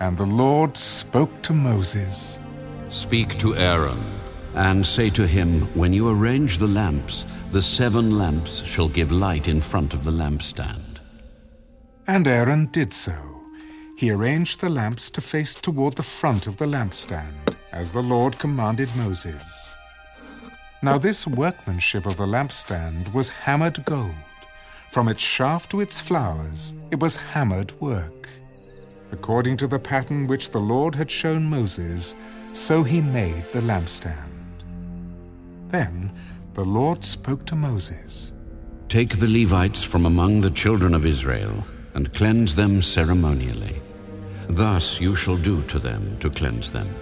And the Lord spoke to Moses. Speak to Aaron, and say to him, When you arrange the lamps, the seven lamps shall give light in front of the lampstand. And Aaron did so. He arranged the lamps to face toward the front of the lampstand, as the Lord commanded Moses. Now this workmanship of the lampstand was hammered gold. From its shaft to its flowers, it was hammered work. According to the pattern which the Lord had shown Moses, so he made the lampstand. Then the Lord spoke to Moses. Take the Levites from among the children of Israel, and cleanse them ceremonially. Thus you shall do to them to cleanse them.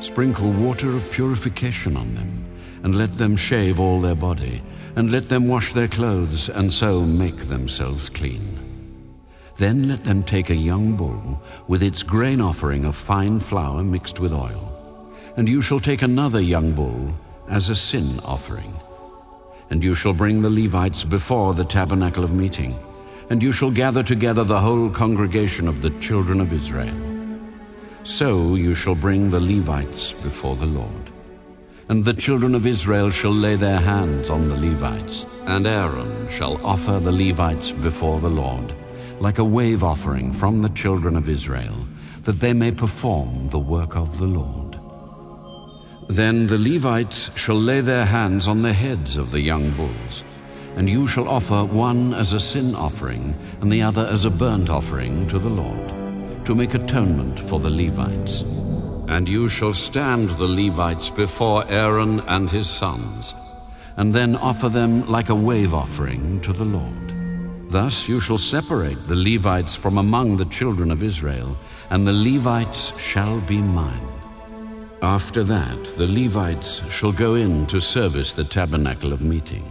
Sprinkle water of purification on them, and let them shave all their body, and let them wash their clothes, and so make themselves clean. Then let them take a young bull with its grain offering of fine flour mixed with oil. And you shall take another young bull as a sin offering. And you shall bring the Levites before the tabernacle of meeting, and you shall gather together the whole congregation of the children of Israel. So you shall bring the Levites before the Lord. And the children of Israel shall lay their hands on the Levites, and Aaron shall offer the Levites before the Lord, like a wave offering from the children of Israel, that they may perform the work of the Lord. Then the Levites shall lay their hands on the heads of the young bulls, and you shall offer one as a sin offering and the other as a burnt offering to the Lord, to make atonement for the Levites. And you shall stand the Levites before Aaron and his sons, and then offer them like a wave offering to the Lord. Thus you shall separate the Levites from among the children of Israel, and the Levites shall be mine. After that, the Levites shall go in to service the tabernacle of meeting.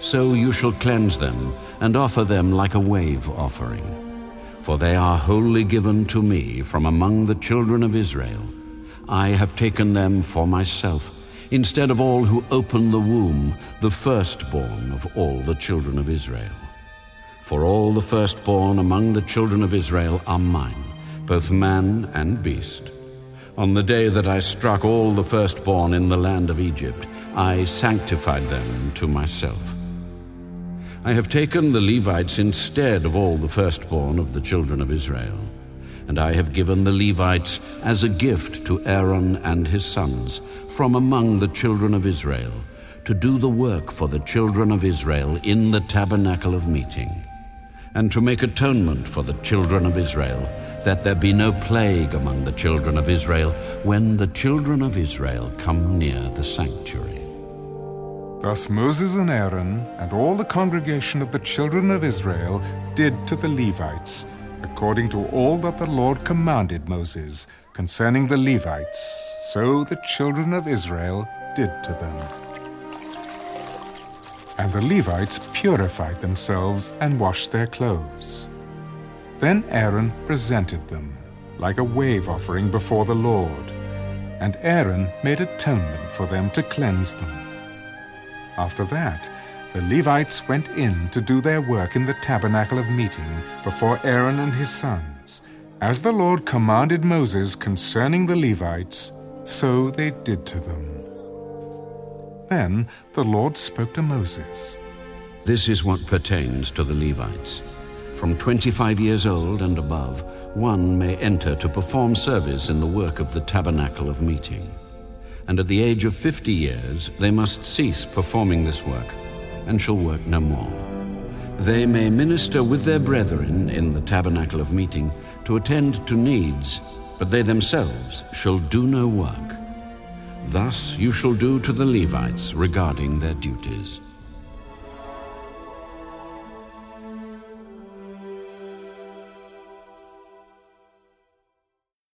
So you shall cleanse them and offer them like a wave offering. For they are wholly given to me from among the children of Israel. I have taken them for myself, instead of all who open the womb, the firstborn of all the children of Israel. For all the firstborn among the children of Israel are mine, both man and beast. On the day that I struck all the firstborn in the land of Egypt, I sanctified them to myself. I have taken the Levites instead of all the firstborn of the children of Israel, and I have given the Levites as a gift to Aaron and his sons from among the children of Israel to do the work for the children of Israel in the tabernacle of meeting, and to make atonement for the children of Israel that there be no plague among the children of Israel when the children of Israel come near the sanctuary. Thus Moses and Aaron and all the congregation of the children of Israel did to the Levites, according to all that the Lord commanded Moses concerning the Levites, so the children of Israel did to them. And the Levites purified themselves and washed their clothes. Then Aaron presented them, like a wave offering before the Lord, and Aaron made atonement for them to cleanse them. After that, the Levites went in to do their work in the tabernacle of meeting before Aaron and his sons. As the Lord commanded Moses concerning the Levites, so they did to them. Then the Lord spoke to Moses. This is what pertains to the Levites. From 25 years old and above, one may enter to perform service in the work of the tabernacle of meeting. And at the age of 50 years, they must cease performing this work and shall work no more. They may minister with their brethren in the tabernacle of meeting to attend to needs, but they themselves shall do no work. Thus you shall do to the Levites regarding their duties.